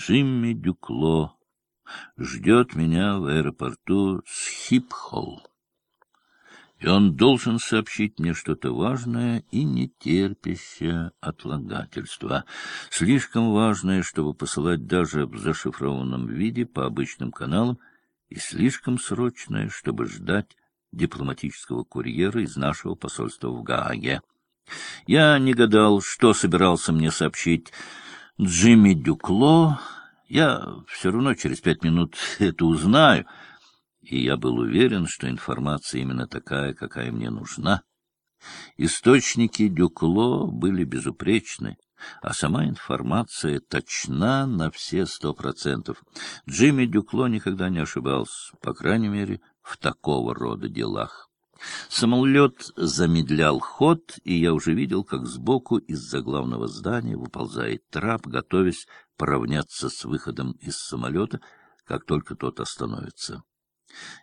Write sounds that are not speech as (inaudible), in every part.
Джимми Дюкло ждет меня в аэропорту Схипхолл и он должен сообщить мне что-то важное и не терпящее отлагательства. Слишком важное, чтобы посылать даже в зашифрованном виде по обычным каналам, и слишком срочное, чтобы ждать дипломатического курьера из нашего посольства в Гааге. Я не гадал, что собирался мне сообщить Джимми Дюкло. Я все равно через пять минут (laughs) это узнаю — и я был уверен, что информация именно такая, какая мне нужна. Источники Дюкло были безупречны, а сама информация точна на все сто процентов. Джимми Дюкло никогда не ошибался, по крайней мере, в такого рода делах. Самолет замедлял ход, и я уже видел, как сбоку из-за главного здания выползает трап, готовясь поравняться с выходом из самолета, как только тот остановится.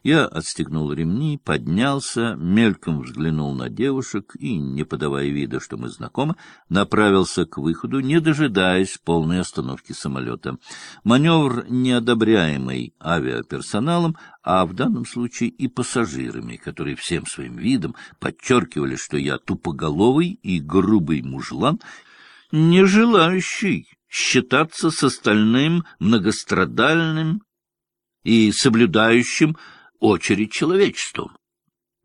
Я отстегнул ремни, поднялся, мельком взглянул на девушек и, не подавая вида, что мы знакомы, направился к выходу, не дожидаясь полной остановки самолета. Маневр неодобряемый авиаперсоналом, а в данном случае и пассажирами, которые всем своим видом подчеркивали, что я тупоголовый и грубый мужлан, не желающий считаться с остальным многострадальным и соблюдающим очередь человечеством.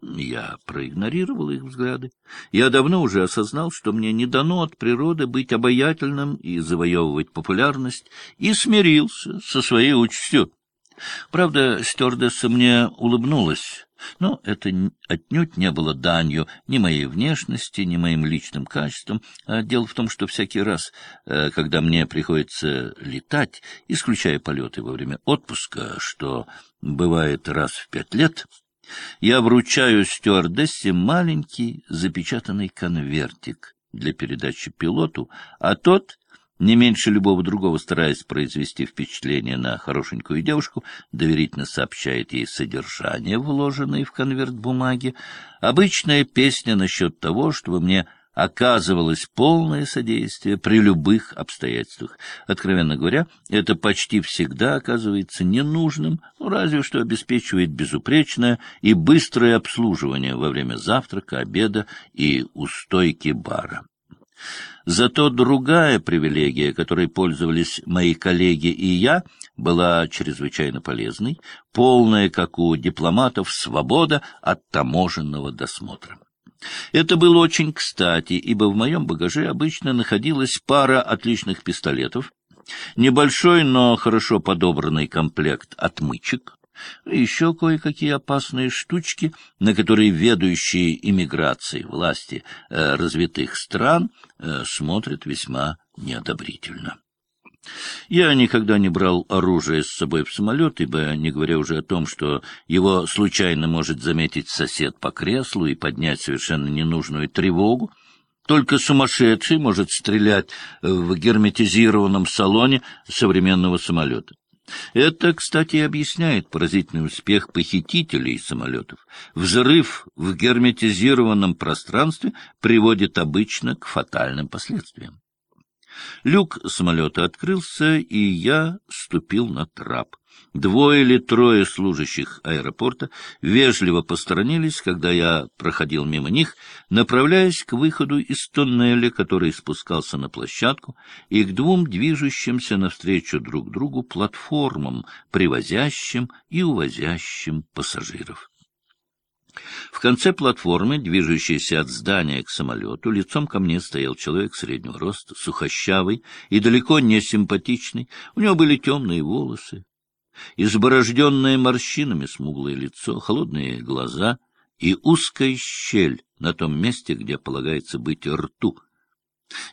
Я проигнорировал их взгляды. Я давно уже осознал, что мне не дано от природы быть обаятельным и завоевывать популярность, и смирился со своей участью. Правда, стюардесса мне улыбнулась, но это отнюдь не было данью ни моей внешности, ни моим личным качествам. А дело в том, что всякий раз, э, когда мне приходится летать, исключая полеты во время отпуска, что бывает раз в пять лет, я вручаю стюардессе маленький запечатанный конвертик для передачи пилоту, а тот не меньше любого другого стараясь произвести впечатление на хорошенькую девушку, доверительно сообщает ей содержание, вложенное в конверт бумаги. Обычная песня насчет того, чтобы мне оказывалось полное содействие при любых обстоятельствах. Откровенно говоря, это почти всегда оказывается ненужным, ну, разве что обеспечивает безупречное и быстрое обслуживание во время завтрака, обеда и устойки бара. Зато другая привилегия, которой пользовались мои коллеги и я, была чрезвычайно полезной, полная, как у дипломатов, свобода от таможенного досмотра. Это было очень кстати, ибо в моем багаже обычно находилась пара отличных пистолетов, небольшой, но хорошо подобранный комплект отмычек, еще кое-какие опасные штучки, на которые ведущие иммиграцией власти э, развитых стран э, смотрят весьма неодобрительно. Я никогда не брал оружие с собой в самолет, ибо, не говоря уже о том, что его случайно может заметить сосед по креслу и поднять совершенно ненужную тревогу, только сумасшедший может стрелять в герметизированном салоне современного самолета. Это, кстати, объясняет поразительный успех похитителей самолетов. Взрыв в герметизированном пространстве приводит обычно к фатальным последствиям. Люк самолета открылся, и я ступил на трап. Двое или трое служащих аэропорта вежливо посторонились, когда я проходил мимо них, направляясь к выходу из тоннеля, который спускался на площадку, и к двум движущимся навстречу друг другу платформам, привозящим и увозящим пассажиров. В конце платформы, движущейся от здания к самолету, лицом ко мне стоял человек среднего роста, сухощавый и далеко не симпатичный. У него были темные волосы, изборожденное морщинами смуглое лицо, холодные глаза и узкая щель на том месте, где полагается быть рту.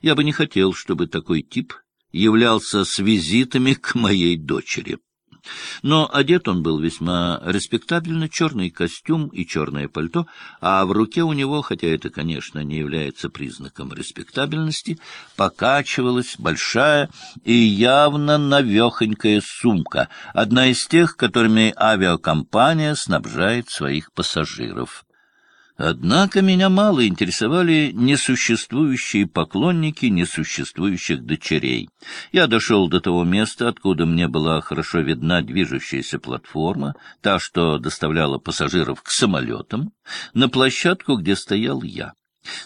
Я бы не хотел, чтобы такой тип являлся с визитами к моей дочери. Но одет он был весьма респектабельно, черный костюм и черное пальто, а в руке у него, хотя это, конечно, не является признаком респектабельности, покачивалась большая и явно навехонькая сумка, одна из тех, которыми авиакомпания снабжает своих пассажиров. Однако меня мало интересовали несуществующие поклонники несуществующих дочерей. Я дошел до того места, откуда мне была хорошо видна движущаяся платформа, та, что доставляла пассажиров к самолетам, на площадку, где стоял я.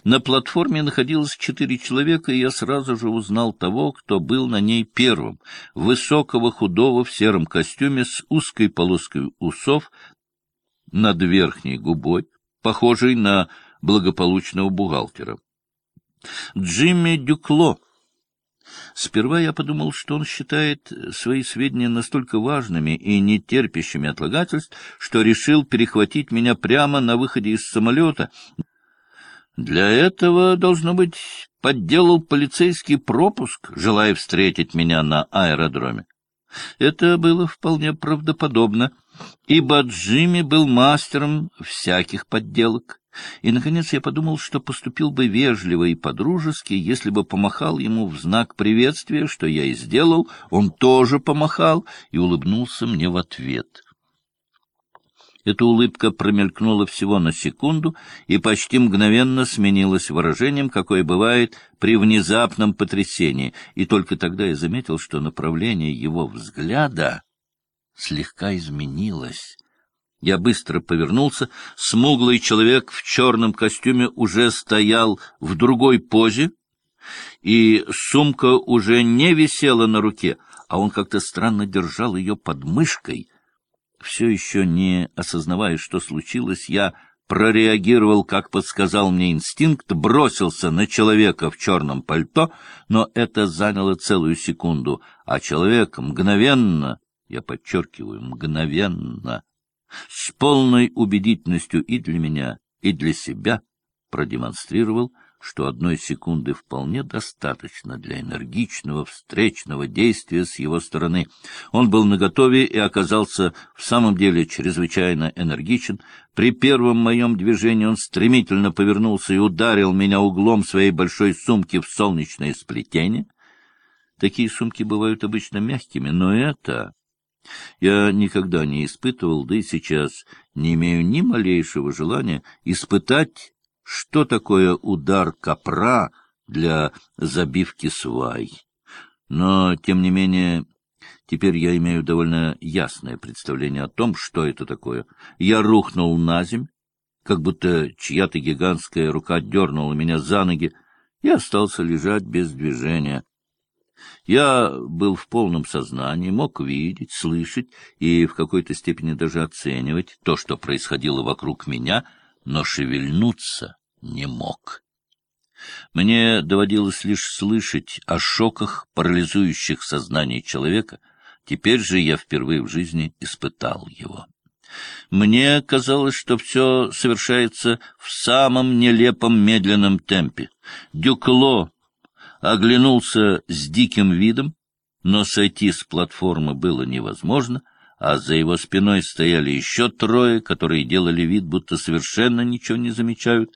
На платформе находилось четыре человека, и я сразу же узнал того, кто был на ней первым, высокого худого в сером костюме с узкой полоской усов над верхней губой, похожий на благополучного бухгалтера. Джимми Дюкло. Сперва я подумал, что он считает свои сведения настолько важными и нетерпящими отлагательств, что решил перехватить меня прямо на выходе из самолета. Для этого, должно быть, подделал полицейский пропуск, желая встретить меня на аэродроме. Это было вполне правдоподобно, ибо Джимми был мастером всяких подделок. И, наконец, я подумал, что поступил бы вежливо и подружески, если бы помахал ему в знак приветствия, что я и сделал, он тоже помахал и улыбнулся мне в ответ. Эта улыбка промелькнула всего на секунду и почти мгновенно сменилась выражением, какое бывает при внезапном потрясении, и только тогда я заметил, что направление его взгляда слегка изменилось. Я быстро повернулся, смуглый человек в черном костюме уже стоял в другой позе, и сумка уже не висела на руке, а он как-то странно держал ее под мышкой — все еще не осознавая, что случилось, я прореагировал, как подсказал мне инстинкт, бросился на человека в черном пальто, но это заняло целую секунду, а человек мгновенно, я подчеркиваю, мгновенно, с полной убедительностью и для меня, и для себя продемонстрировал, что одной секунды вполне достаточно для энергичного встречного действия с его стороны. Он был наготове и оказался в самом деле чрезвычайно энергичен. При первом моем движении он стремительно повернулся и ударил меня углом своей большой сумки в солнечное сплетение. Такие сумки бывают обычно мягкими, но это... Я никогда не испытывал, да и сейчас не имею ни малейшего желания испытать что такое удар копра для забивки свай. Но, тем не менее, теперь я имею довольно ясное представление о том, что это такое. Я рухнул на земь, как будто чья-то гигантская рука дернула меня за ноги, и остался лежать без движения. Я был в полном сознании, мог видеть, слышать и в какой-то степени даже оценивать то, что происходило вокруг меня — но шевельнуться не мог. Мне доводилось лишь слышать о шоках, парализующих сознание человека. Теперь же я впервые в жизни испытал его. Мне казалось, что все совершается в самом нелепом медленном темпе. Дюкло оглянулся с диким видом, но сойти с платформы было невозможно — а за его спиной стояли еще трое, которые делали вид, будто совершенно ничего не замечают.